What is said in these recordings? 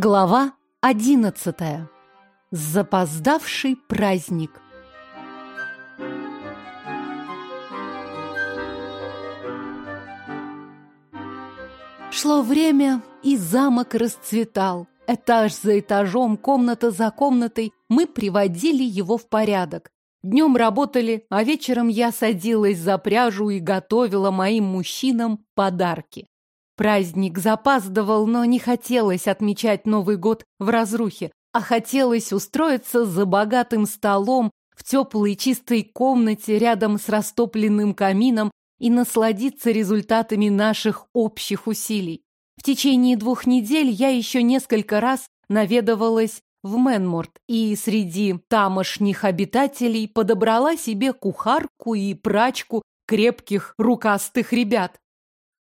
Глава одиннадцатая. Запоздавший праздник. Шло время, и замок расцветал. Этаж за этажом, комната за комнатой мы приводили его в порядок. Днем работали, а вечером я садилась за пряжу и готовила моим мужчинам подарки. Праздник запаздывал, но не хотелось отмечать Новый год в разрухе, а хотелось устроиться за богатым столом в теплой чистой комнате рядом с растопленным камином и насладиться результатами наших общих усилий. В течение двух недель я еще несколько раз наведывалась в Менморт и среди тамошних обитателей подобрала себе кухарку и прачку крепких рукастых ребят.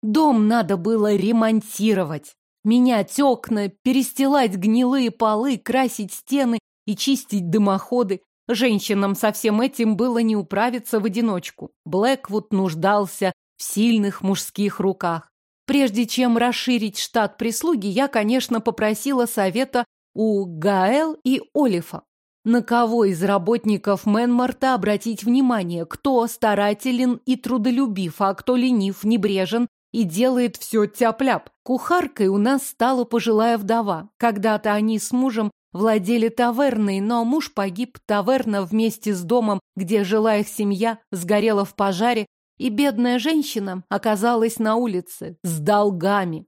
Дом надо было ремонтировать. Менять окна, перестилать гнилые полы, красить стены и чистить дымоходы. Женщинам со всем этим было не управиться в одиночку. Блэквуд нуждался в сильных мужских руках. Прежде чем расширить штат прислуги, я, конечно, попросила совета у Гаэл и Олифа. На кого из работников Мэнмарта обратить внимание, кто старателен и трудолюбив, а кто ленив, небрежен и делает все тяп-ляп. Кухаркой у нас стала пожилая вдова. Когда-то они с мужем владели таверной, но муж погиб, таверна вместе с домом, где жила их семья, сгорела в пожаре, и бедная женщина оказалась на улице с долгами.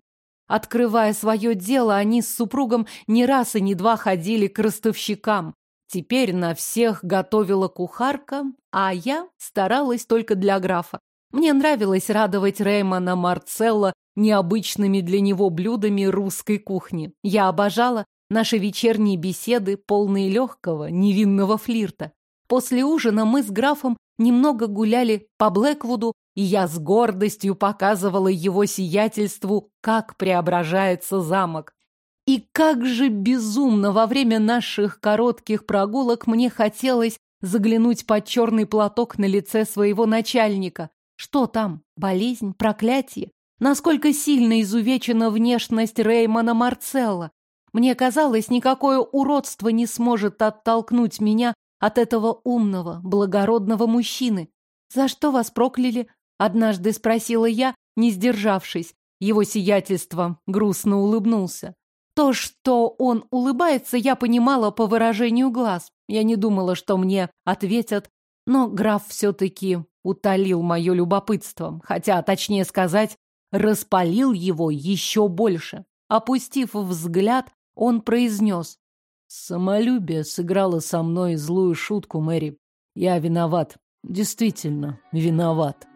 Открывая свое дело, они с супругом не раз и не два ходили к ростовщикам. Теперь на всех готовила кухарка, а я старалась только для графа. Мне нравилось радовать Реймона Марцелла необычными для него блюдами русской кухни. Я обожала наши вечерние беседы, полные легкого, невинного флирта. После ужина мы с графом немного гуляли по Блэквуду, и я с гордостью показывала его сиятельству, как преображается замок. И как же безумно во время наших коротких прогулок мне хотелось заглянуть под черный платок на лице своего начальника. Что там? Болезнь? Проклятие? Насколько сильно изувечена внешность Реймона Марцелла? Мне казалось, никакое уродство не сможет оттолкнуть меня от этого умного, благородного мужчины. «За что вас прокляли?» — однажды спросила я, не сдержавшись. Его сиятельство грустно улыбнулся. То, что он улыбается, я понимала по выражению глаз. Я не думала, что мне ответят, но граф все-таки утолил мое любопытство, хотя, точнее сказать, распалил его еще больше. Опустив взгляд, он произнес. «Самолюбие сыграло со мной злую шутку, Мэри. Я виноват. Действительно, виноват».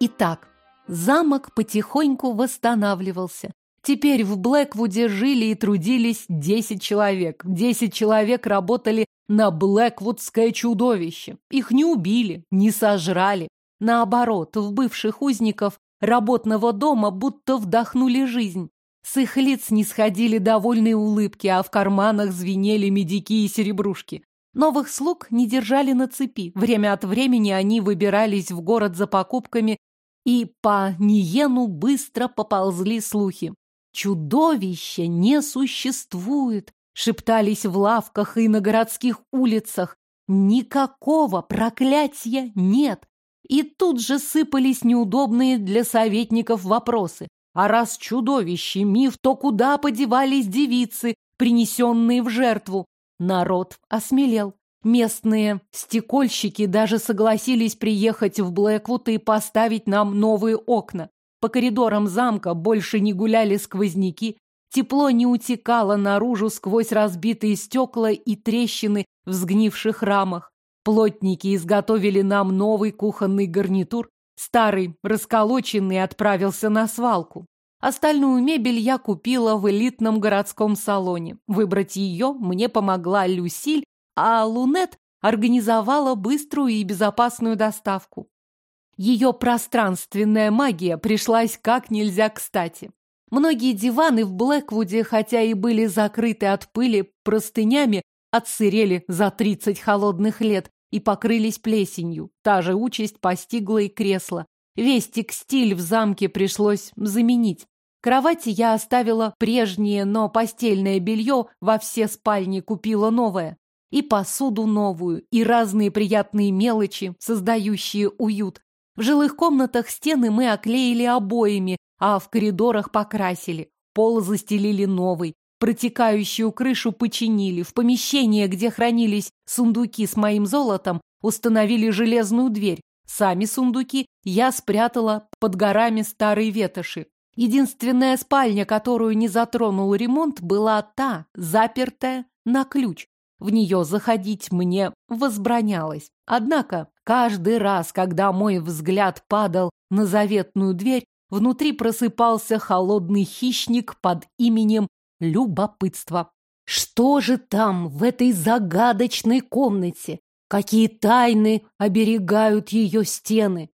Итак, замок потихоньку восстанавливался. Теперь в Блэквуде жили и трудились десять человек. Десять человек работали на Блэквудское чудовище. Их не убили, не сожрали. Наоборот, в бывших узников работного дома будто вдохнули жизнь. С их лиц не сходили довольные улыбки, а в карманах звенели медики и серебрушки. Новых слуг не держали на цепи. Время от времени они выбирались в город за покупками, и по Ниену быстро поползли слухи. Чудовища не существует, шептались в лавках и на городских улицах. Никакого проклятия нет. И тут же сыпались неудобные для советников вопросы. А раз чудовище миф, то куда подевались девицы, принесенные в жертву? Народ осмелел. Местные стекольщики даже согласились приехать в Блэквуд и поставить нам новые окна. По коридорам замка больше не гуляли сквозняки, тепло не утекало наружу сквозь разбитые стекла и трещины в сгнивших рамах. Плотники изготовили нам новый кухонный гарнитур, старый, расколоченный, отправился на свалку. Остальную мебель я купила в элитном городском салоне. Выбрать ее мне помогла Люсиль, а Лунет организовала быструю и безопасную доставку. Ее пространственная магия пришлась как нельзя кстати. Многие диваны в Блэквуде, хотя и были закрыты от пыли простынями, отсырели за тридцать холодных лет и покрылись плесенью. Та же участь постигла и кресло. Весь текстиль в замке пришлось заменить. Кровати я оставила прежнее, но постельное белье во все спальни купила новое. И посуду новую, и разные приятные мелочи, создающие уют. В жилых комнатах стены мы оклеили обоями, а в коридорах покрасили. Пол застелили новый, протекающую крышу починили. В помещение, где хранились сундуки с моим золотом, установили железную дверь. Сами сундуки я спрятала под горами старой ветоши. Единственная спальня, которую не затронул ремонт, была та, запертая на ключ. В нее заходить мне возбранялось. Однако каждый раз, когда мой взгляд падал на заветную дверь, внутри просыпался холодный хищник под именем Любопытство. Что же там, в этой загадочной комнате? Какие тайны оберегают ее стены?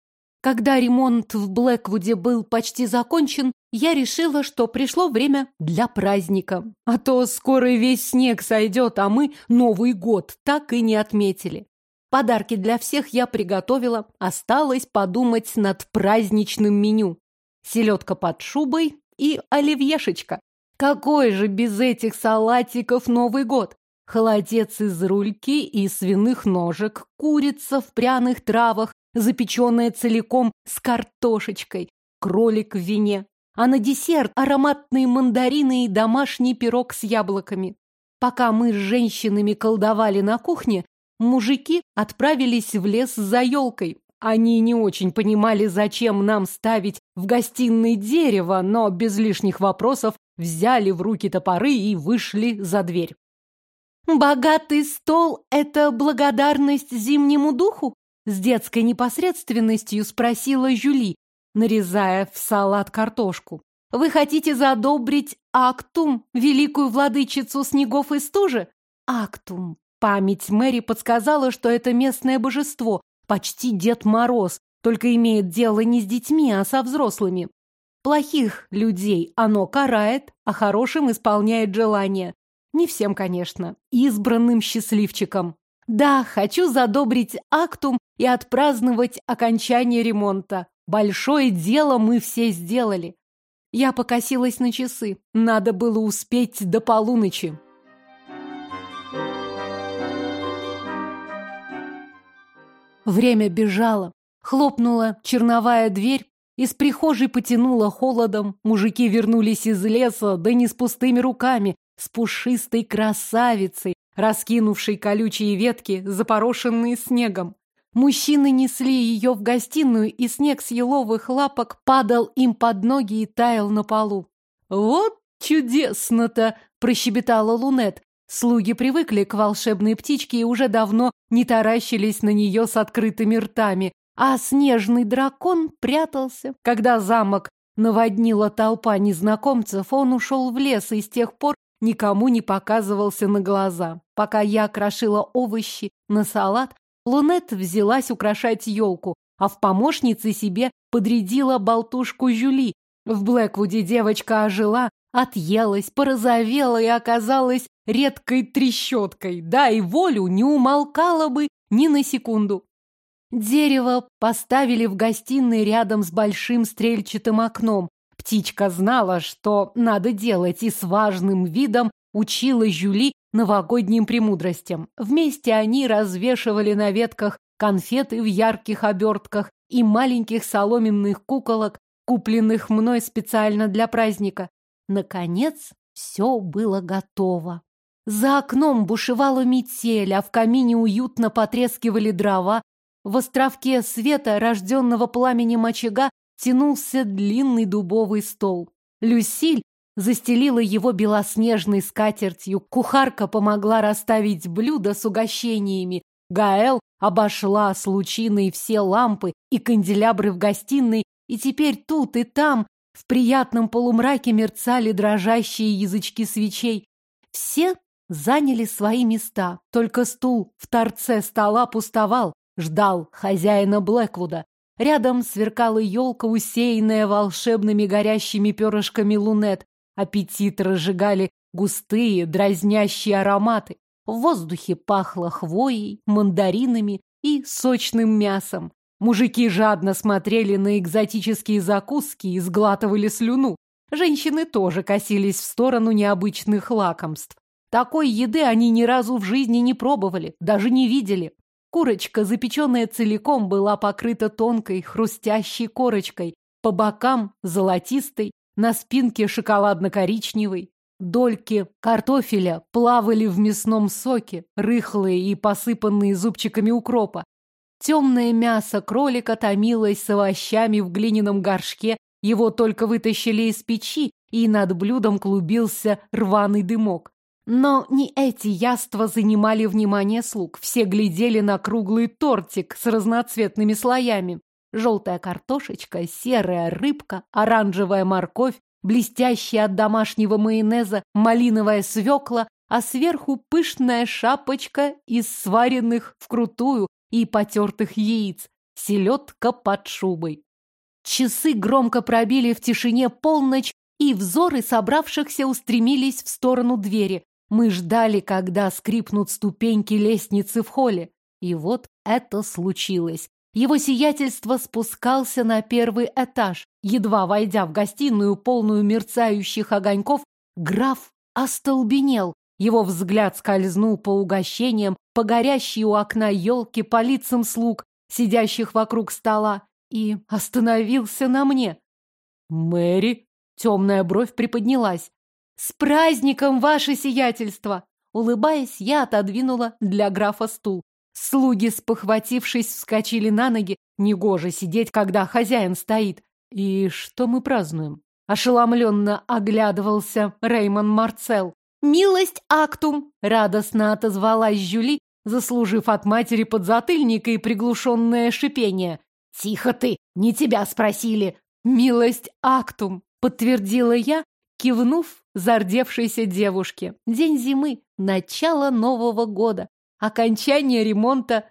Когда ремонт в Блэквуде был почти закончен, я решила, что пришло время для праздника. А то скоро весь снег сойдет, а мы Новый год так и не отметили. Подарки для всех я приготовила, осталось подумать над праздничным меню. Селедка под шубой и оливьешечка. Какой же без этих салатиков Новый год? Холодец из рульки и свиных ножек, курица в пряных травах, запеченная целиком с картошечкой, кролик в вине. А на десерт ароматные мандарины и домашний пирог с яблоками. Пока мы с женщинами колдовали на кухне, мужики отправились в лес за елкой. Они не очень понимали, зачем нам ставить в гостиной дерево, но без лишних вопросов взяли в руки топоры и вышли за дверь. «Богатый стол — это благодарность зимнему духу?» С детской непосредственностью спросила Жюли, нарезая в салат картошку. «Вы хотите задобрить Актум, великую владычицу снегов и стужи?» «Актум». Память Мэри подсказала, что это местное божество, почти Дед Мороз, только имеет дело не с детьми, а со взрослыми. Плохих людей оно карает, а хорошим исполняет желания. Не всем, конечно, избранным счастливчикам. Да, хочу задобрить актум и отпраздновать окончание ремонта. Большое дело мы все сделали. Я покосилась на часы. Надо было успеть до полуночи. Время бежало. Хлопнула черновая дверь. Из прихожей потянуло холодом. Мужики вернулись из леса, да не с пустыми руками, с пушистой красавицей, раскинувшей колючие ветки, запорошенные снегом. Мужчины несли ее в гостиную, и снег с еловых лапок падал им под ноги и таял на полу. «Вот чудесно-то!» – прощебетала Лунет. Слуги привыкли к волшебной птичке и уже давно не таращились на нее с открытыми ртами, а снежный дракон прятался. Когда замок наводнила толпа незнакомцев, он ушел в лес и с тех пор никому не показывался на глаза. Пока я крошила овощи на салат, Лунет взялась украшать елку, а в помощнице себе подрядила болтушку Жюли. В Блэквуде девочка ожила, отъелась, порозовела и оказалась редкой трещоткой. Да, и волю не умолкала бы ни на секунду. Дерево поставили в гостиной рядом с большим стрельчатым окном, Птичка знала, что надо делать, и с важным видом учила Жюли новогодним премудростям. Вместе они развешивали на ветках конфеты в ярких обертках и маленьких соломенных куколок, купленных мной специально для праздника. Наконец, все было готово. За окном бушевала метель, а в камине уютно потрескивали дрова. В островке света, рожденного пламенем очага, тянулся длинный дубовый стол. Люсиль застелила его белоснежной скатертью, кухарка помогла расставить блюда с угощениями, Гаэл обошла с лучиной все лампы и канделябры в гостиной, и теперь тут и там в приятном полумраке мерцали дрожащие язычки свечей. Все заняли свои места, только стул в торце стола пустовал, ждал хозяина Блэквуда. Рядом сверкала елка, усеянная волшебными горящими перышками лунет. Аппетит разжигали густые, дразнящие ароматы. В воздухе пахло хвоей, мандаринами и сочным мясом. Мужики жадно смотрели на экзотические закуски и сглатывали слюну. Женщины тоже косились в сторону необычных лакомств. Такой еды они ни разу в жизни не пробовали, даже не видели. Курочка, запеченная целиком, была покрыта тонкой, хрустящей корочкой, по бокам золотистой, на спинке шоколадно-коричневой. Дольки картофеля плавали в мясном соке, рыхлые и посыпанные зубчиками укропа. Темное мясо кролика томилось с овощами в глиняном горшке, его только вытащили из печи, и над блюдом клубился рваный дымок. Но не эти яства занимали внимание слуг. Все глядели на круглый тортик с разноцветными слоями. Желтая картошечка, серая рыбка, оранжевая морковь, блестящая от домашнего майонеза малиновая свекла, а сверху пышная шапочка из сваренных вкрутую и потертых яиц, селедка под шубой. Часы громко пробили в тишине полночь, и взоры собравшихся устремились в сторону двери. Мы ждали, когда скрипнут ступеньки лестницы в холле. И вот это случилось. Его сиятельство спускался на первый этаж. Едва войдя в гостиную, полную мерцающих огоньков, граф остолбенел. Его взгляд скользнул по угощениям, по горящей у окна елки, по лицам слуг, сидящих вокруг стола, и остановился на мне. «Мэри?» Темная бровь приподнялась. «С праздником, ваше сиятельство!» Улыбаясь, я отодвинула для графа стул. Слуги, спохватившись, вскочили на ноги. Негоже сидеть, когда хозяин стоит. И что мы празднуем? Ошеломленно оглядывался Реймон Марцел. «Милость актум!» — радостно отозвалась Жюли, заслужив от матери подзатыльника и приглушенное шипение. «Тихо ты! Не тебя спросили!» «Милость актум!» — подтвердила я, кивнув зардевшейся девушке. День зимы, начало Нового года, окончание ремонта.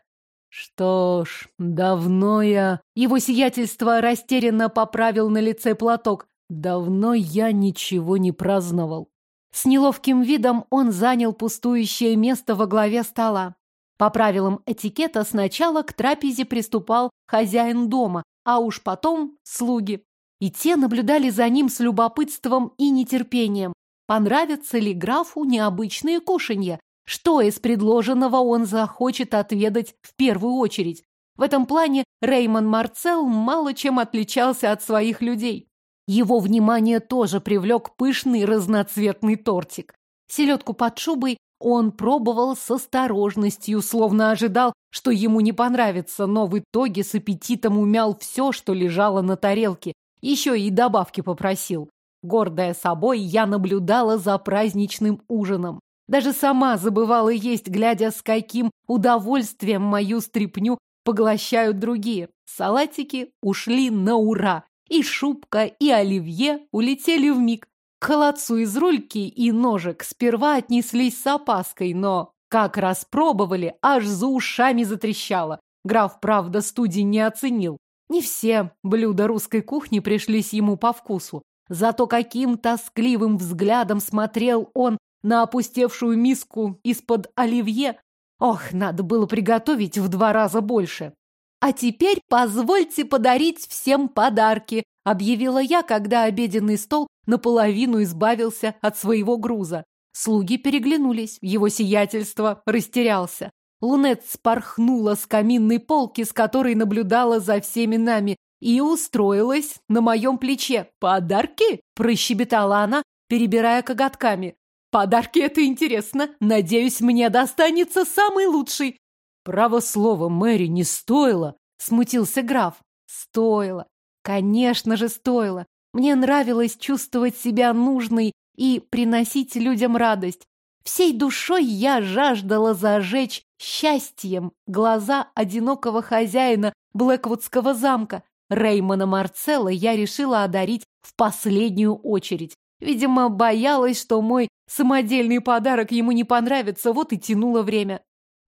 Что ж, давно я... Его сиятельство растерянно поправил на лице платок. Давно я ничего не праздновал. С неловким видом он занял пустующее место во главе стола. По правилам этикета сначала к трапезе приступал хозяин дома, а уж потом слуги и те наблюдали за ним с любопытством и нетерпением. Понравятся ли графу необычные кушанья? Что из предложенного он захочет отведать в первую очередь? В этом плане Реймон Марцел мало чем отличался от своих людей. Его внимание тоже привлек пышный разноцветный тортик. Селедку под шубой он пробовал с осторожностью, словно ожидал, что ему не понравится, но в итоге с аппетитом умял все, что лежало на тарелке, еще и добавки попросил. Гордая собой, я наблюдала за праздничным ужином. Даже сама забывала есть, глядя, с каким удовольствием мою стряпню поглощают другие. Салатики ушли на ура. И шубка, и оливье улетели в миг. К холодцу из рульки и ножек сперва отнеслись с опаской, но как раз пробовали, аж за ушами затрещало. Граф, правда, студии не оценил. Не все блюда русской кухни пришлись ему по вкусу. Зато каким тоскливым взглядом смотрел он на опустевшую миску из-под оливье. Ох, надо было приготовить в два раза больше. «А теперь позвольте подарить всем подарки», объявила я, когда обеденный стол наполовину избавился от своего груза. Слуги переглянулись, его сиятельство растерялся. Лунет спорхнула с каминной полки, с которой наблюдала за всеми нами, и устроилась на моем плече. «Подарки?» – прощебетала она, перебирая коготками. «Подарки – это интересно. Надеюсь, мне достанется самый лучший». «Право слово, Мэри, не стоило», – смутился граф. «Стоило. Конечно же, стоило. Мне нравилось чувствовать себя нужной и приносить людям радость. Всей душой я жаждала зажечь счастьем глаза одинокого хозяина Блэквудского замка. Реймона Марцелла я решила одарить в последнюю очередь. Видимо, боялась, что мой самодельный подарок ему не понравится, вот и тянула время.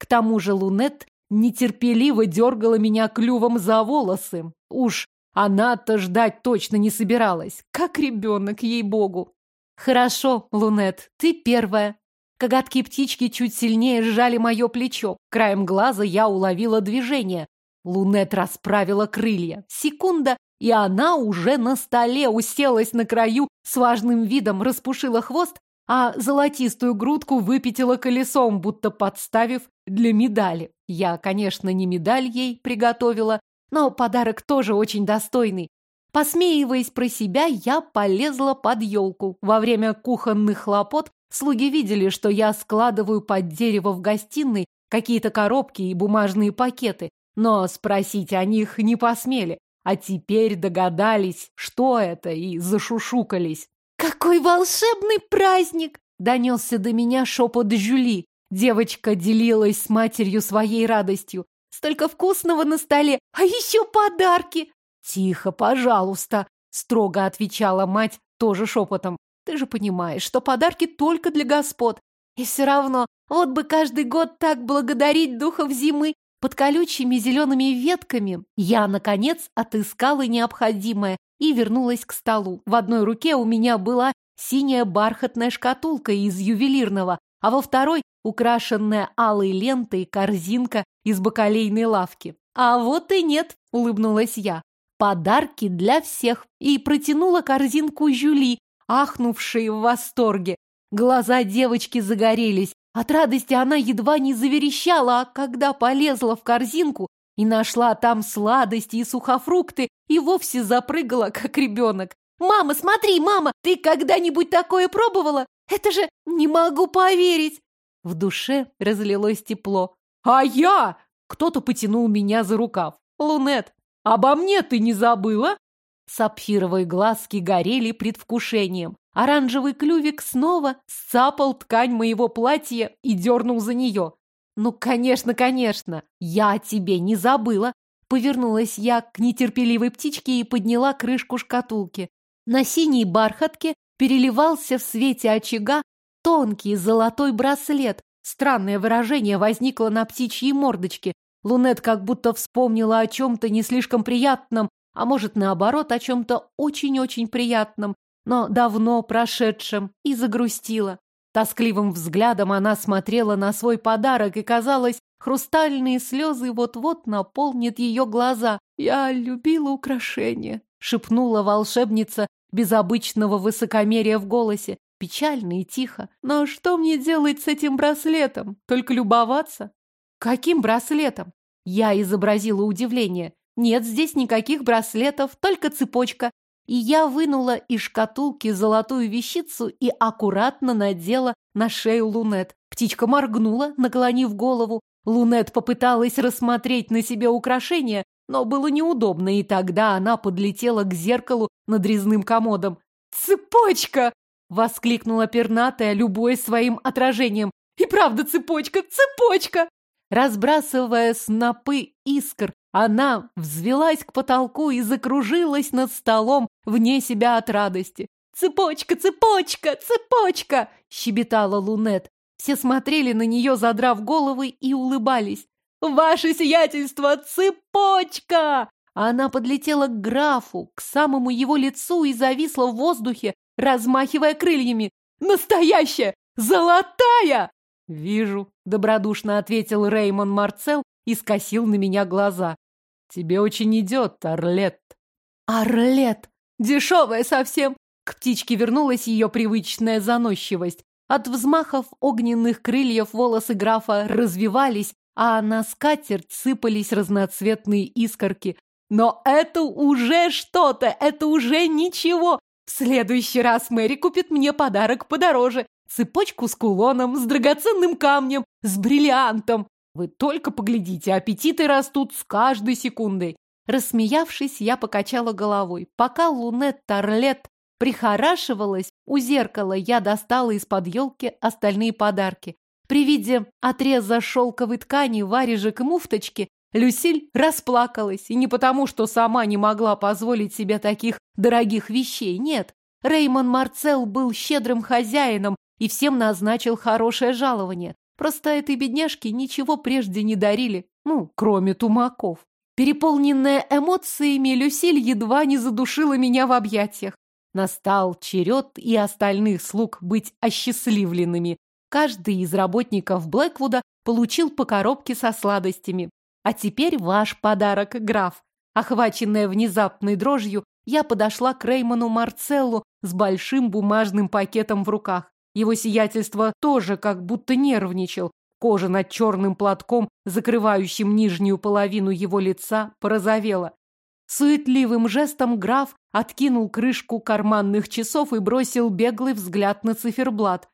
К тому же Лунет нетерпеливо дергала меня клювом за волосы. Уж она-то ждать точно не собиралась. Как ребенок, ей-богу. Хорошо, Лунет, ты первая. Коготки птички чуть сильнее сжали мое плечо. Краем глаза я уловила движение. Лунет расправила крылья. Секунда, и она уже на столе уселась на краю с важным видом, распушила хвост, а золотистую грудку выпятила колесом, будто подставив для медали. Я, конечно, не медаль ей приготовила, но подарок тоже очень достойный. Посмеиваясь про себя, я полезла под елку. Во время кухонных хлопот слуги видели, что я складываю под дерево в гостиной какие-то коробки и бумажные пакеты, но спросить о них не посмели. А теперь догадались, что это, и зашушукались. «Какой волшебный праздник!» — донесся до меня шепот Жюли. Девочка делилась с матерью своей радостью. «Столько вкусного на столе, а еще подарки!» «Тихо, пожалуйста!» — строго отвечала мать, тоже шепотом. «Ты же понимаешь, что подарки только для господ. И все равно, вот бы каждый год так благодарить духов зимы. Под колючими зелеными ветками я, наконец, отыскала необходимое и вернулась к столу. В одной руке у меня была синяя бархатная шкатулка из ювелирного, а во второй украшенная алой лентой корзинка из бакалейной лавки. «А вот и нет», — улыбнулась я подарки для всех, и протянула корзинку Жюли, ахнувшей в восторге. Глаза девочки загорелись. От радости она едва не заверещала, а когда полезла в корзинку и нашла там сладости и сухофрукты, и вовсе запрыгала, как ребенок. «Мама, смотри, мама, ты когда-нибудь такое пробовала? Это же не могу поверить!» В душе разлилось тепло. «А я?» Кто-то потянул меня за рукав. «Лунет, Обо мне ты не забыла? Сапфировые глазки горели предвкушением. Оранжевый клювик снова сцапал ткань моего платья и дернул за нее. «Ну, конечно, конечно, я о тебе не забыла!» Повернулась я к нетерпеливой птичке и подняла крышку шкатулки. На синей бархатке переливался в свете очага тонкий золотой браслет. Странное выражение возникло на птичьей мордочке, Лунет как будто вспомнила о чем-то не слишком приятном, а может, наоборот, о чем-то очень-очень приятном, но давно прошедшем, и загрустила. Тоскливым взглядом она смотрела на свой подарок, и, казалось, хрустальные слезы вот-вот наполнят ее глаза. «Я любила украшения», — шепнула волшебница без обычного высокомерия в голосе, печально и тихо. «Но что мне делать с этим браслетом? Только любоваться?» «Каким браслетом?» Я изобразила удивление. «Нет здесь никаких браслетов, только цепочка». И я вынула из шкатулки золотую вещицу и аккуратно надела на шею Лунет. Птичка моргнула, наклонив голову. Лунет попыталась рассмотреть на себе украшение, но было неудобно, и тогда она подлетела к зеркалу над резным комодом. «Цепочка!» — воскликнула пернатая, любой своим отражением. «И правда цепочка! Цепочка!» Разбрасывая снопы искр, она взвелась к потолку и закружилась над столом вне себя от радости. «Цепочка, цепочка, цепочка!» — щебетала Лунет. Все смотрели на нее, задрав головы, и улыбались. «Ваше сиятельство, цепочка!» Она подлетела к графу, к самому его лицу и зависла в воздухе, размахивая крыльями. «Настоящая! Золотая!» «Вижу», — добродушно ответил Реймон Марцел и скосил на меня глаза. «Тебе очень идет, Орлет». «Орлет! Дешевая совсем!» К птичке вернулась ее привычная заносчивость. От взмахов огненных крыльев волосы графа развивались, а на скатерть сыпались разноцветные искорки. Но это уже что-то, это уже ничего. В следующий раз Мэри купит мне подарок подороже цепочку с кулоном, с драгоценным камнем, с бриллиантом. Вы только поглядите, аппетиты растут с каждой секундой. Рассмеявшись, я покачала головой. Пока Лунет Торлет прихорашивалась, у зеркала я достала из-под елки остальные подарки. При виде отреза шелковой ткани, варежек и муфточки Люсиль расплакалась, и не потому, что сама не могла позволить себе таких дорогих вещей, нет. Реймон Марцел был щедрым хозяином и всем назначил хорошее жалование. Просто этой бедняжке ничего прежде не дарили, ну, кроме тумаков. Переполненная эмоциями, Люсиль едва не задушила меня в объятиях. Настал черед и остальных слуг быть осчастливленными. Каждый из работников Блэквуда получил по коробке со сладостями. А теперь ваш подарок, граф. Охваченная внезапной дрожью, я подошла к Реймону Марцеллу с большим бумажным пакетом в руках. Его сиятельство тоже как будто нервничал. Кожа над черным платком, закрывающим нижнюю половину его лица, порозовела. Суетливым жестом граф откинул крышку карманных часов и бросил беглый взгляд на циферблат.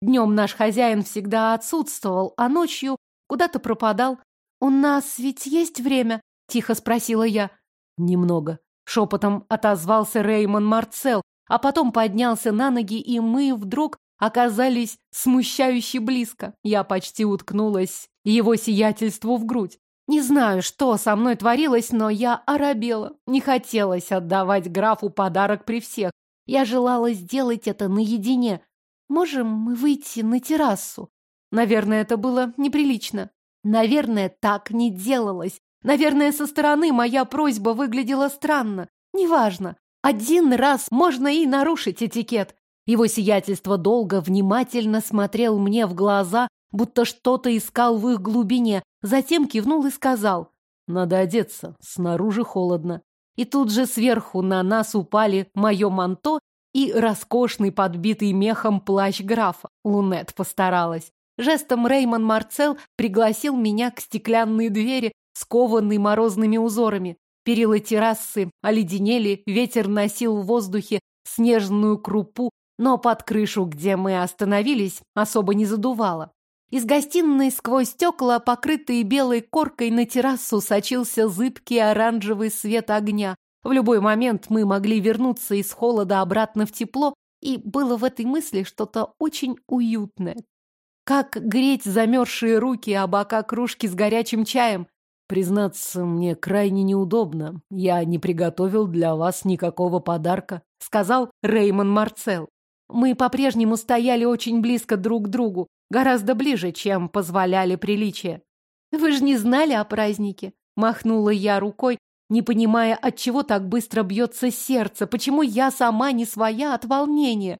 Днем наш хозяин всегда отсутствовал, а ночью куда-то пропадал. «У нас ведь есть время?» — тихо спросила я. «Немного», — шепотом отозвался Реймон Марцел, а потом поднялся на ноги, и мы вдруг оказались смущающе близко. Я почти уткнулась его сиятельству в грудь. Не знаю, что со мной творилось, но я оробела. Не хотелось отдавать графу подарок при всех. Я желала сделать это наедине. Можем мы выйти на террасу? Наверное, это было неприлично. Наверное, так не делалось. Наверное, со стороны моя просьба выглядела странно. Неважно. Один раз можно и нарушить этикет. Его сиятельство долго внимательно смотрел мне в глаза, будто что-то искал в их глубине, затем кивнул и сказал «Надо одеться, снаружи холодно». И тут же сверху на нас упали мое манто и роскошный подбитый мехом плащ графа. Лунет постаралась. Жестом Реймон Марцел пригласил меня к стеклянной двери, скованной морозными узорами. Перила террасы оледенели, ветер носил в воздухе снежную крупу, но под крышу, где мы остановились, особо не задувало. Из гостиной сквозь стекла, покрытые белой коркой, на террасу сочился зыбкий оранжевый свет огня. В любой момент мы могли вернуться из холода обратно в тепло, и было в этой мысли что-то очень уютное. Как греть замерзшие руки о бока кружки с горячим чаем. Признаться, мне крайне неудобно. Я не приготовил для вас никакого подарка, сказал Реймон Марцел. Мы по-прежнему стояли очень близко друг к другу, гораздо ближе, чем позволяли приличия. «Вы же не знали о празднике?» Махнула я рукой, не понимая, от чего так быстро бьется сердце, почему я сама не своя от волнения.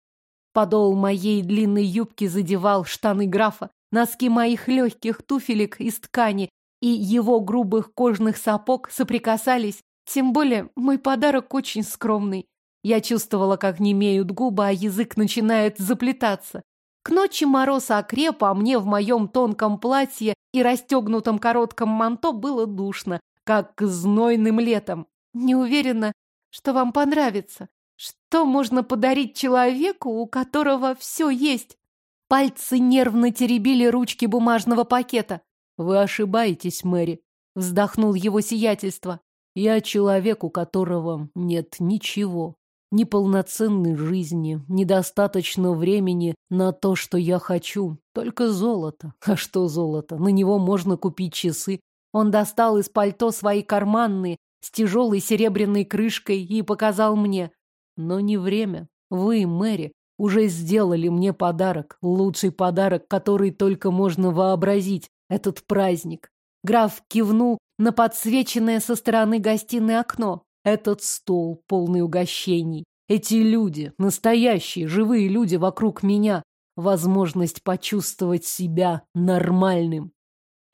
Подол моей длинной юбки задевал штаны графа, носки моих легких туфелек из ткани и его грубых кожных сапог соприкасались, тем более мой подарок очень скромный. Я чувствовала, как немеют губы, а язык начинает заплетаться. К ночи мороз окреп, а мне в моем тонком платье и расстегнутом коротком манто было душно, как знойным летом. Не уверена, что вам понравится. Что можно подарить человеку, у которого все есть? Пальцы нервно теребили ручки бумажного пакета. Вы ошибаетесь, Мэри, вздохнул его сиятельство. Я человек, у которого нет ничего ни полноценной жизни, недостаточно времени на то, что я хочу. Только золото. А что золото? На него можно купить часы. Он достал из пальто свои карманные с тяжелой серебряной крышкой и показал мне. Но не время. Вы, Мэри, уже сделали мне подарок. Лучший подарок, который только можно вообразить. Этот праздник. Граф кивнул на подсвеченное со стороны гостиной окно. Этот стол, полный угощений, эти люди, настоящие, живые люди вокруг меня, возможность почувствовать себя нормальным.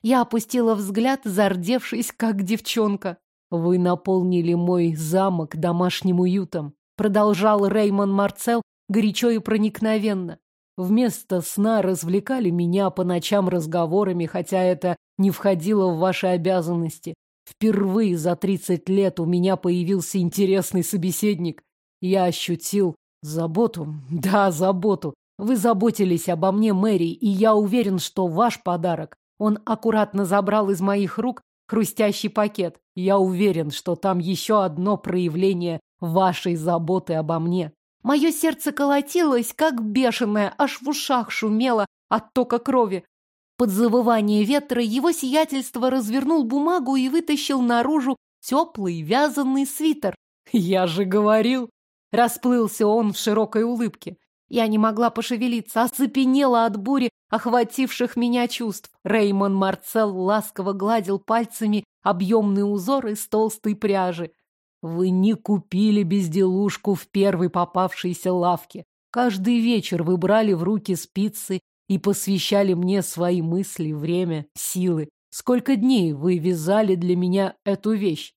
Я опустила взгляд, зардевшись, как девчонка. Вы наполнили мой замок домашним уютом, продолжал Реймон Марцел горячо и проникновенно. Вместо сна развлекали меня по ночам разговорами, хотя это не входило в ваши обязанности. Впервые за тридцать лет у меня появился интересный собеседник. Я ощутил заботу. Да, заботу. Вы заботились обо мне, Мэри, и я уверен, что ваш подарок. Он аккуратно забрал из моих рук хрустящий пакет. Я уверен, что там еще одно проявление вашей заботы обо мне. Мое сердце колотилось, как бешеное, аж в ушах шумело от тока крови. Под завывание ветра его сиятельство развернул бумагу и вытащил наружу теплый вязаный свитер. «Я же говорил!» Расплылся он в широкой улыбке. Я не могла пошевелиться, оцепенела от бури, охвативших меня чувств. Реймон Марцел ласково гладил пальцами объемный узор из толстой пряжи. Вы не купили безделушку в первой попавшейся лавке. Каждый вечер вы брали в руки спицы и посвящали мне свои мысли, время, силы. Сколько дней вы вязали для меня эту вещь?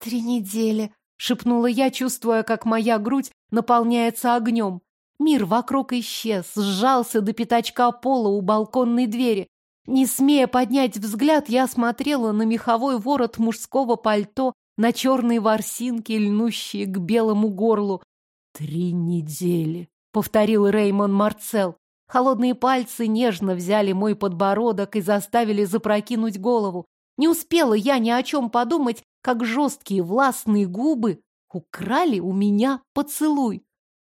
«Три недели», — шепнула я, чувствуя, как моя грудь наполняется огнем. Мир вокруг исчез, сжался до пятачка пола у балконной двери. Не смея поднять взгляд, я смотрела на меховой ворот мужского пальто, на черные ворсинки, льнущие к белому горлу. «Три недели», — повторил Реймон Марцел. Холодные пальцы нежно взяли мой подбородок и заставили запрокинуть голову. Не успела я ни о чем подумать, как жесткие властные губы украли у меня поцелуй.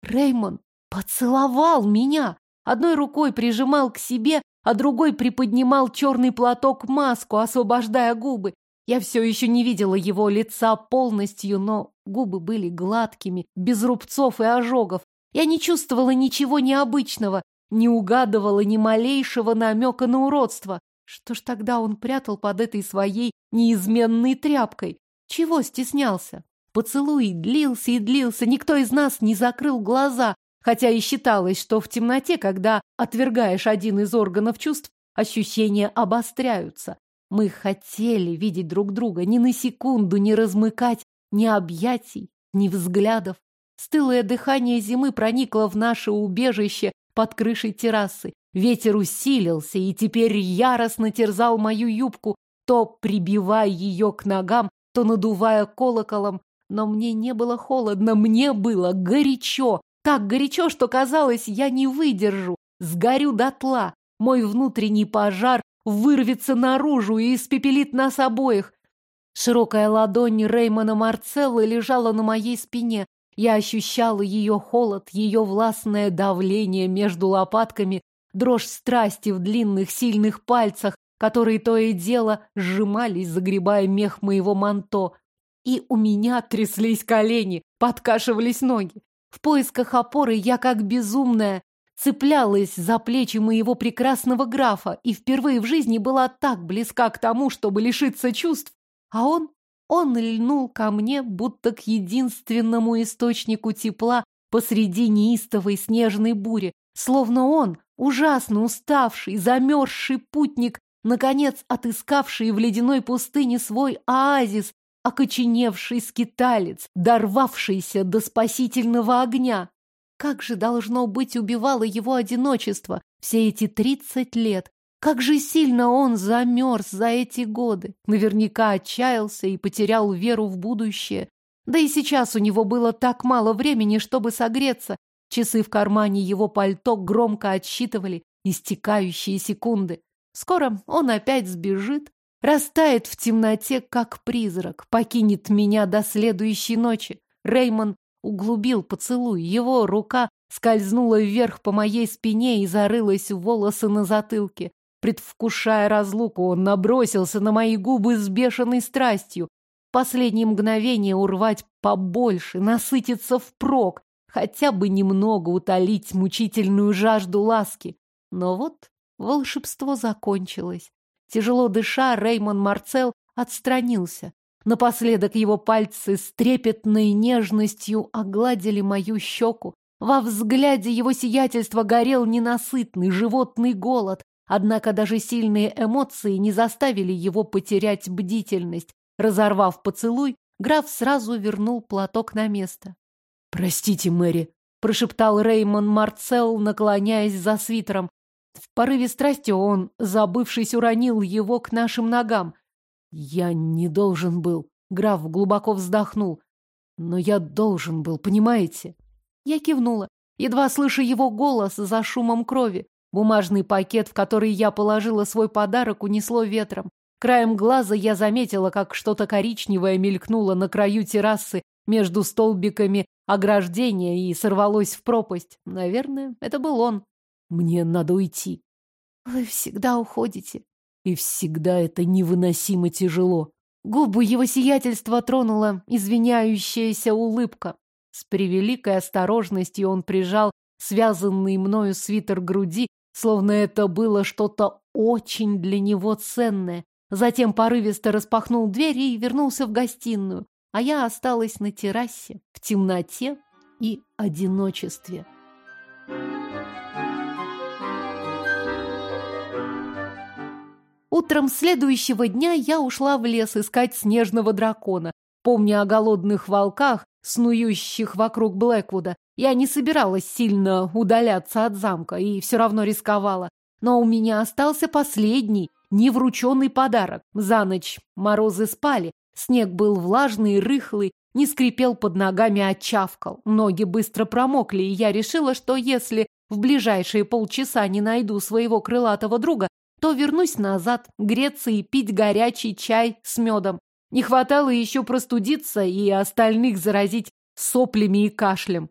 Реймон поцеловал меня. Одной рукой прижимал к себе, а другой приподнимал черный платок-маску, освобождая губы. Я все еще не видела его лица полностью, но губы были гладкими, без рубцов и ожогов. Я не чувствовала ничего необычного, не угадывала ни малейшего намека на уродство. Что ж тогда он прятал под этой своей неизменной тряпкой? Чего стеснялся? Поцелуй длился и длился, никто из нас не закрыл глаза, хотя и считалось, что в темноте, когда отвергаешь один из органов чувств, ощущения обостряются. Мы хотели видеть друг друга, ни на секунду не размыкать ни объятий, ни взглядов. Стылое дыхание зимы проникло в наше убежище под крышей террасы. Ветер усилился и теперь яростно терзал мою юбку, то прибивая ее к ногам, то надувая колоколом. Но мне не было холодно, мне было горячо. Так горячо, что казалось, я не выдержу, сгорю дотла. Мой внутренний пожар вырвется наружу и испепелит нас обоих. Широкая ладонь Реймона Марцелла лежала на моей спине. Я ощущала ее холод, ее властное давление между лопатками, дрожь страсти в длинных сильных пальцах, которые то и дело сжимались, загребая мех моего манто. И у меня тряслись колени, подкашивались ноги. В поисках опоры я, как безумная, цеплялась за плечи моего прекрасного графа и впервые в жизни была так близка к тому, чтобы лишиться чувств. А он, он льнул ко мне, будто к единственному источнику тепла посреди неистовой снежной бури, словно он, ужасно уставший, замерзший путник, наконец отыскавший в ледяной пустыне свой оазис, окоченевший скиталец, дорвавшийся до спасительного огня. Как же, должно быть, убивало его одиночество все эти тридцать лет? Как же сильно он замерз за эти годы! Наверняка отчаялся и потерял веру в будущее. Да и сейчас у него было так мало времени, чтобы согреться. Часы в кармане его пальто громко отсчитывали истекающие секунды. Скоро он опять сбежит, Растает в темноте, как призрак, покинет меня до следующей ночи. Реймон углубил поцелуй, его рука скользнула вверх по моей спине и зарылась в волосы на затылке. Предвкушая разлуку, он набросился на мои губы с бешеной страстью. Последние мгновения урвать побольше, насытиться впрок, хотя бы немного утолить мучительную жажду ласки. Но вот волшебство закончилось. Тяжело дыша, Реймон Марцел отстранился. Напоследок его пальцы с трепетной нежностью огладили мою щеку. Во взгляде его сиятельства горел ненасытный животный голод, однако даже сильные эмоции не заставили его потерять бдительность. Разорвав поцелуй, граф сразу вернул платок на место. «Простите, Мэри», — прошептал Реймон Марцел, наклоняясь за свитером. В порыве страсти он, забывшись, уронил его к нашим ногам. Я не должен был. Граф глубоко вздохнул. Но я должен был, понимаете? Я кивнула, едва слыша его голос за шумом крови. Бумажный пакет, в который я положила свой подарок, унесло ветром. Краем глаза я заметила, как что-то коричневое мелькнуло на краю террасы между столбиками ограждения и сорвалось в пропасть. Наверное, это был он. Мне надо уйти. Вы всегда уходите. И всегда это невыносимо тяжело. Губы его сиятельства тронула извиняющаяся улыбка. С превеликой осторожностью он прижал связанный мною свитер груди, словно это было что-то очень для него ценное. Затем порывисто распахнул дверь и вернулся в гостиную, а я осталась на террасе, в темноте и одиночестве. Утром следующего дня я ушла в лес искать снежного дракона. Помня о голодных волках, снующих вокруг Блэквуда, я не собиралась сильно удаляться от замка и все равно рисковала. Но у меня остался последний, неврученный подарок. За ночь морозы спали, снег был влажный и рыхлый, не скрипел под ногами, а чавкал. Ноги быстро промокли, и я решила, что если в ближайшие полчаса не найду своего крылатого друга, то вернусь назад, греться и пить горячий чай с медом. Не хватало еще простудиться и остальных заразить соплями и кашлем.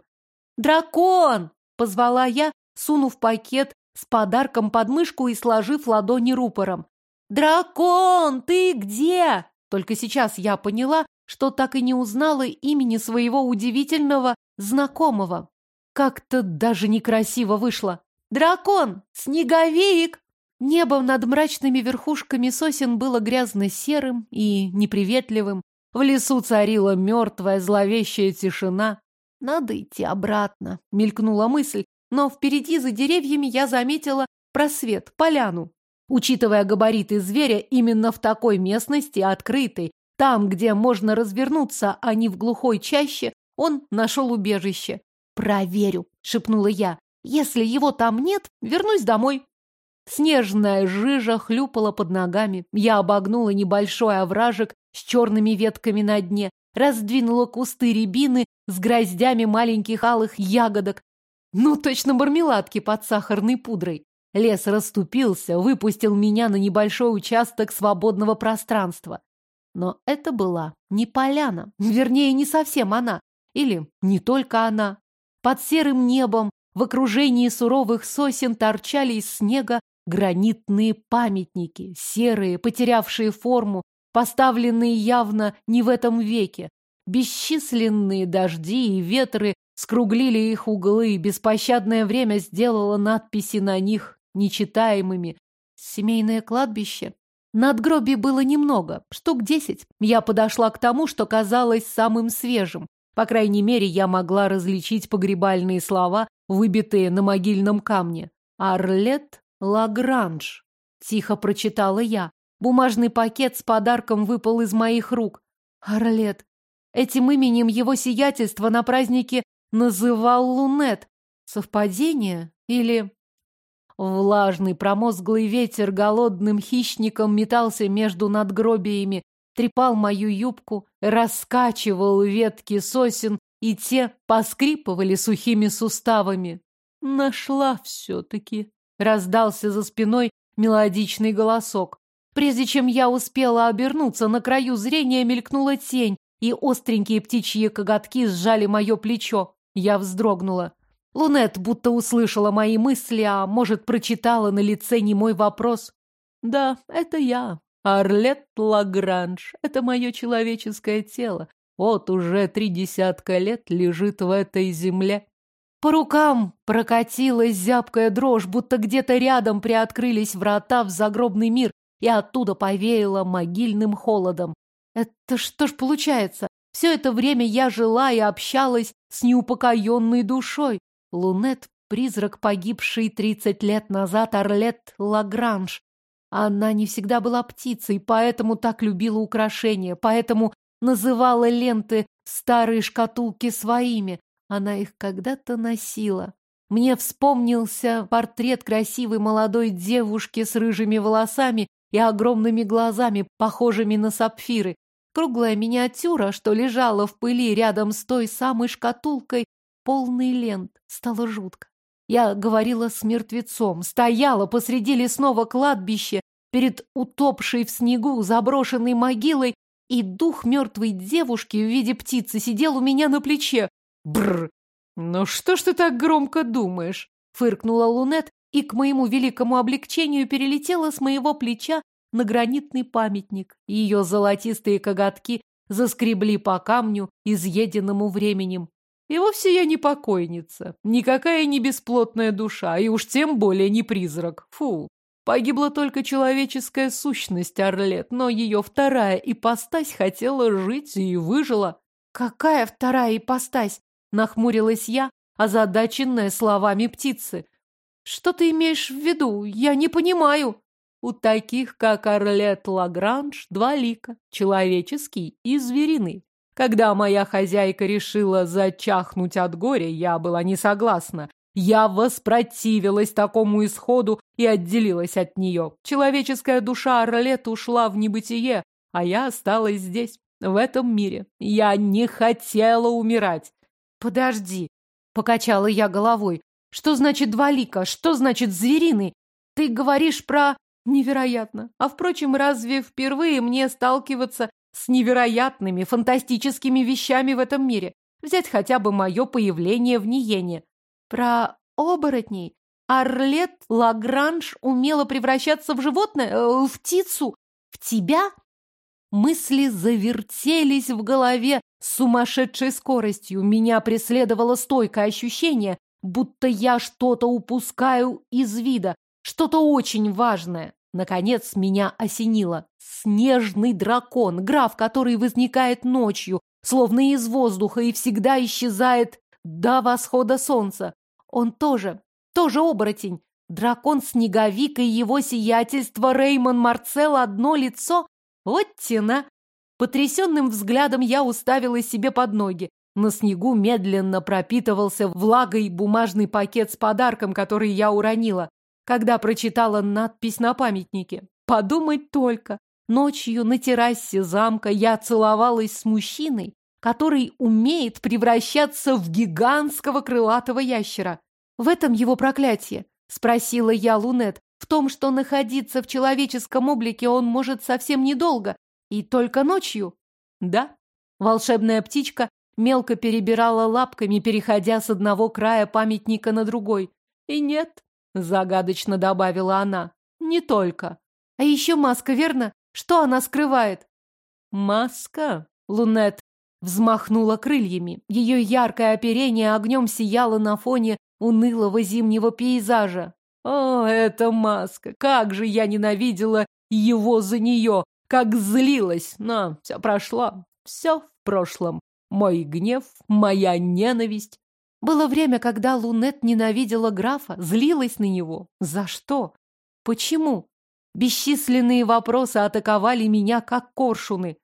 «Дракон!» — позвала я, сунув пакет с подарком под мышку и сложив ладони рупором. «Дракон, ты где?» Только сейчас я поняла, что так и не узнала имени своего удивительного знакомого. Как-то даже некрасиво вышло. «Дракон! Снеговик!» Небо над мрачными верхушками сосен было грязно-серым и неприветливым. В лесу царила мертвая зловещая тишина. «Надо идти обратно», — мелькнула мысль, но впереди за деревьями я заметила просвет, поляну. Учитывая габариты зверя, именно в такой местности, открытой, там, где можно развернуться, а не в глухой чаще, он нашел убежище. «Проверю», — шепнула я. «Если его там нет, вернусь домой». Снежная жижа хлюпала под ногами. Я обогнула небольшой овражек с черными ветками на дне, раздвинула кусты рябины с гроздями маленьких алых ягодок. Ну, точно мармеладки под сахарной пудрой. Лес расступился, выпустил меня на небольшой участок свободного пространства. Но это была не поляна, вернее, не совсем она. Или не только она. Под серым небом, в окружении суровых сосен торчали из снега гранитные памятники, серые, потерявшие форму, поставленные явно не в этом веке. Бесчисленные дожди и ветры скруглили их углы, беспощадное время сделало надписи на них нечитаемыми. Семейное кладбище. Надгробий было немного, штук десять. Я подошла к тому, что казалось самым свежим. По крайней мере, я могла различить погребальные слова, выбитые на могильном камне. «Арлет Лагранж», — тихо прочитала я. Бумажный пакет с подарком выпал из моих рук. Арлет. Этим именем его сиятельство на празднике называл Лунет. Совпадение? Или... Влажный, промозглый ветер голодным хищником метался между надгробиями, трепал мою юбку, раскачивал ветки сосен, и те поскрипывали сухими суставами. Нашла все-таки. Раздался за спиной мелодичный голосок. Прежде чем я успела обернуться, на краю зрения мелькнула тень, и остренькие птичьи коготки сжали мое плечо. Я вздрогнула. Лунет будто услышала мои мысли, а может, прочитала на лице не мой вопрос. Да, это я. Арлет Лагранж. Это мое человеческое тело. Вот уже три десятка лет лежит в этой земле. По рукам прокатилась зябкая дрожь, будто где-то рядом приоткрылись врата в загробный мир, и оттуда повеяло могильным холодом. Это что ж получается? Все это время я жила и общалась с неупокоенной душой. Лунет — призрак, погибший тридцать лет назад Орлет Лагранж. Она не всегда была птицей, поэтому так любила украшения, поэтому называла ленты старые шкатулки своими. Она их когда-то носила. Мне вспомнился портрет красивой молодой девушки с рыжими волосами и огромными глазами, похожими на сапфиры. Круглая миниатюра, что лежала в пыли рядом с той самой шкатулкой, полный лент. Стало жутко. Я говорила с мертвецом, стояла посреди лесного кладбища перед утопшей в снегу заброшенной могилой, и дух мертвой девушки в виде птицы сидел у меня на плече. Бррр! «Ну что ж ты так громко думаешь?» — фыркнула Лунет и к моему великому облегчению перелетела с моего плеча на гранитный памятник. Ее золотистые коготки заскребли по камню, изъеденному временем. И вовсе я не покойница, никакая не бесплотная душа, и уж тем более не призрак. Фу. Погибла только человеческая сущность Орлет, но ее вторая ипостась хотела жить и выжила. «Какая вторая ипостась?» — нахмурилась я, озадаченная словами птицы. «Что ты имеешь в виду? Я не понимаю». У таких, как Орлет Лагранж, два лика — человеческий и звериный. Когда моя хозяйка решила зачахнуть от горя, я была не согласна. Я воспротивилась такому исходу и отделилась от нее. Человеческая душа Орлет ушла в небытие, а я осталась здесь, в этом мире. Я не хотела умирать. Подожди, покачала я головой. Что значит дволика? Что значит звериный? Ты говоришь про... Невероятно. А впрочем, разве впервые мне сталкиваться с невероятными, фантастическими вещами в этом мире? Взять хотя бы мое появление в Ниене. Про оборотней? Орлет Лагранж умела превращаться в животное? Э, в птицу? В тебя? Мысли завертелись в голове с сумасшедшей скоростью. Меня преследовало стойкое ощущение, будто я что-то упускаю из вида, что-то очень важное. Наконец меня осенило. Снежный дракон, граф, который возникает ночью, словно из воздуха и всегда исчезает до восхода солнца. Он тоже, тоже оборотень. Дракон-снеговик и его сиятельство Реймон Марцел одно лицо? Вот тена! Потрясенным взглядом я уставила себе под ноги. На снегу медленно пропитывался влагой бумажный пакет с подарком, который я уронила, когда прочитала надпись на памятнике. Подумать только! Ночью на террасе замка я целовалась с мужчиной, который умеет превращаться в гигантского крылатого ящера. В этом его проклятие, спросила я Лунет, в том, что находиться в человеческом облике он может совсем недолго, и только ночью. Да, волшебная птичка мелко перебирала лапками, переходя с одного края памятника на другой. И нет, загадочно добавила она, не только. А еще маска, верно? Что она скрывает? Маска? Лунет взмахнула крыльями. Ее яркое оперение огнем сияло на фоне унылого зимнего пейзажа. О, эта маска! Как же я ненавидела его за нее! Как злилась! Но все прошло. Все в прошлом. Мой гнев, моя ненависть. Было время, когда Лунет ненавидела графа, злилась на него. За что? Почему? Бесчисленные вопросы атаковали меня, как коршуны.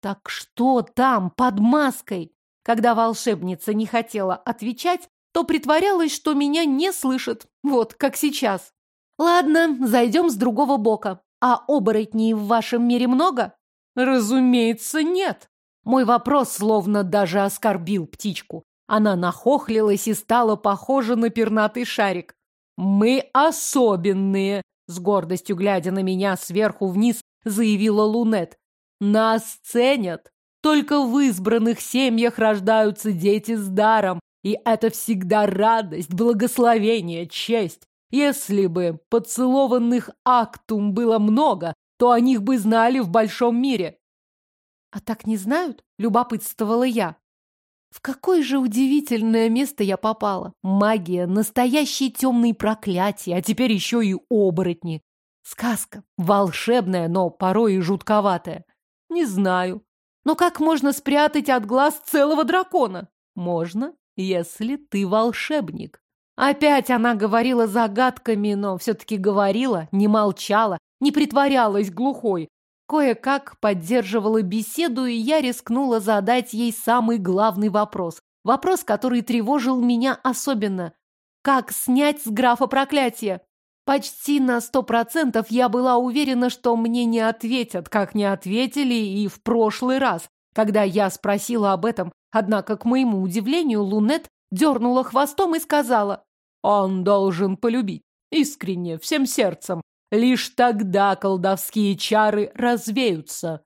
Так что там, под маской? Когда волшебница не хотела отвечать, то притворялась, что меня не слышит. Вот, как сейчас. Ладно, зайдем с другого бока. А оборотней в вашем мире много? Разумеется, нет. Мой вопрос словно даже оскорбил птичку. Она нахохлилась и стала похожа на пернатый шарик. «Мы особенные!» С гордостью глядя на меня сверху вниз, заявила Лунет. Нас ценят. Только в избранных семьях рождаются дети с даром, и это всегда радость, благословение, честь. Если бы поцелованных актум было много, то о них бы знали в большом мире. А так не знают? Любопытствовала я. В какое же удивительное место я попала. Магия, настоящие темные проклятия, а теперь еще и оборотни. Сказка. Волшебная, но порой и жутковатая. Не знаю. Но как можно спрятать от глаз целого дракона? Можно, если ты волшебник. Опять она говорила загадками, но все-таки говорила, не молчала, не притворялась глухой. Кое-как поддерживала беседу, и я рискнула задать ей самый главный вопрос. Вопрос, который тревожил меня особенно. Как снять с графа проклятие? Почти на сто процентов я была уверена, что мне не ответят, как не ответили и в прошлый раз, когда я спросила об этом. Однако, к моему удивлению, Лунет дернула хвостом и сказала, «Он должен полюбить, искренне, всем сердцем. Лишь тогда колдовские чары развеются».